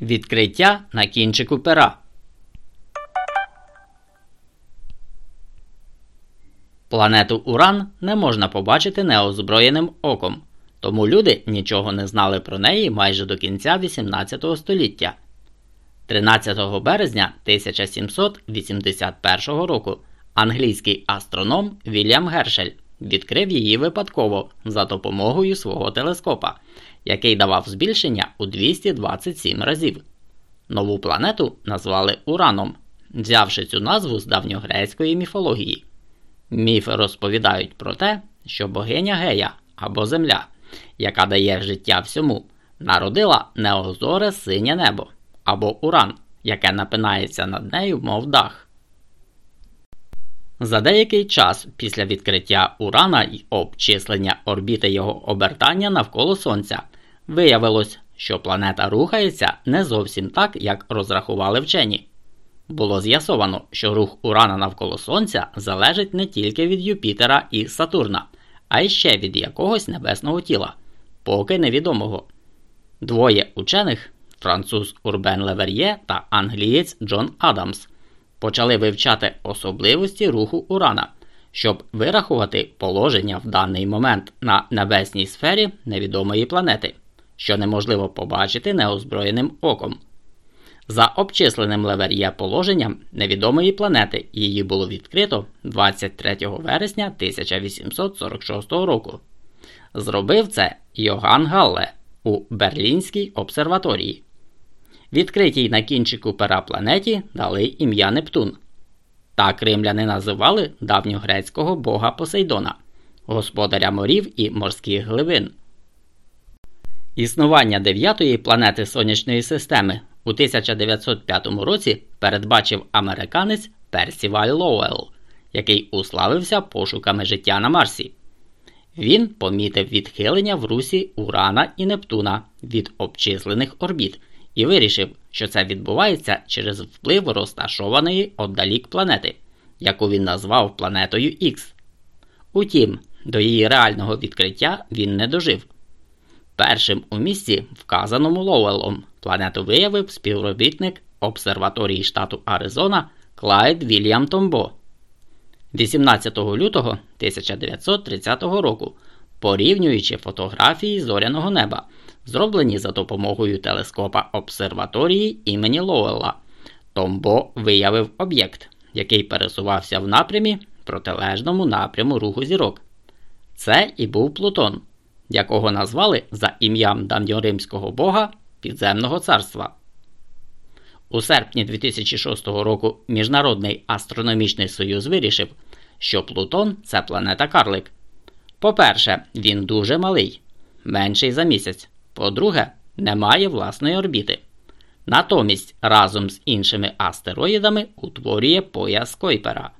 Відкриття на кінчику пера. Планету Уран не можна побачити неозброєним оком, тому люди нічого не знали про неї майже до кінця 18 століття. 13 березня 1781 року англійський астроном Вільям Гершель відкрив її випадково за допомогою свого телескопа, який давав збільшення у 227 разів. Нову планету назвали Ураном, взявши цю назву з давньогрецької міфології. Міфи розповідають про те, що богиня Гея або Земля, яка дає життя всьому, народила неозоре синє небо або Уран, яке напинається над нею, мов дах. За деякий час після відкриття Урана і обчислення орбіти його обертання навколо Сонця виявилось, що планета рухається не зовсім так, як розрахували вчені. Було з'ясовано, що рух Урана навколо Сонця залежить не тільки від Юпітера і Сатурна, а й ще від якогось небесного тіла, поки невідомого. Двоє учених, француз Урбен Левер'є та англієць Джон Адамс, почали вивчати особливості руху Урана, щоб вирахувати положення в даний момент на небесній сфері невідомої планети, що неможливо побачити неозброєним оком. За обчисленим левер'є положенням невідомої планети її було відкрито 23 вересня 1846 року. Зробив це Йоган Галле у Берлінській обсерваторії. Відкритій на кінчику пера планеті дали ім'я Нептун. Так римляни називали давньогрецького бога Посейдона, господаря морів і морських глибин. Існування дев'ятої планети Сонячної системи у 1905 році передбачив американець Персіваль Лоуелл, який уславився пошуками життя на Марсі. Він помітив відхилення в русі Урана і Нептуна від обчислених орбіт і вирішив, що це відбувається через вплив розташованої отдалік планети, яку він назвав планетою Х. Утім, до її реального відкриття він не дожив. Першим у місці, вказаному Лоуелом, планету виявив співробітник обсерваторії штату Аризона Клайд Вільям Томбо. 18 лютого 1930 року, порівнюючи фотографії зоряного неба, зроблені за допомогою телескопа обсерваторії імені Лоуелла, Томбо виявив об'єкт, який пересувався в напрямі протилежному напряму руху зірок. Це і був Плутон якого назвали за ім'ям давньоримського бога підземного царства. У серпні 2006 року Міжнародний астрономічний союз вирішив, що Плутон це планета Карлик. По-перше, він дуже малий, менший за місяць. По-друге, не має власної орбіти. Натомість разом з іншими астероїдами утворює пояс Койпера.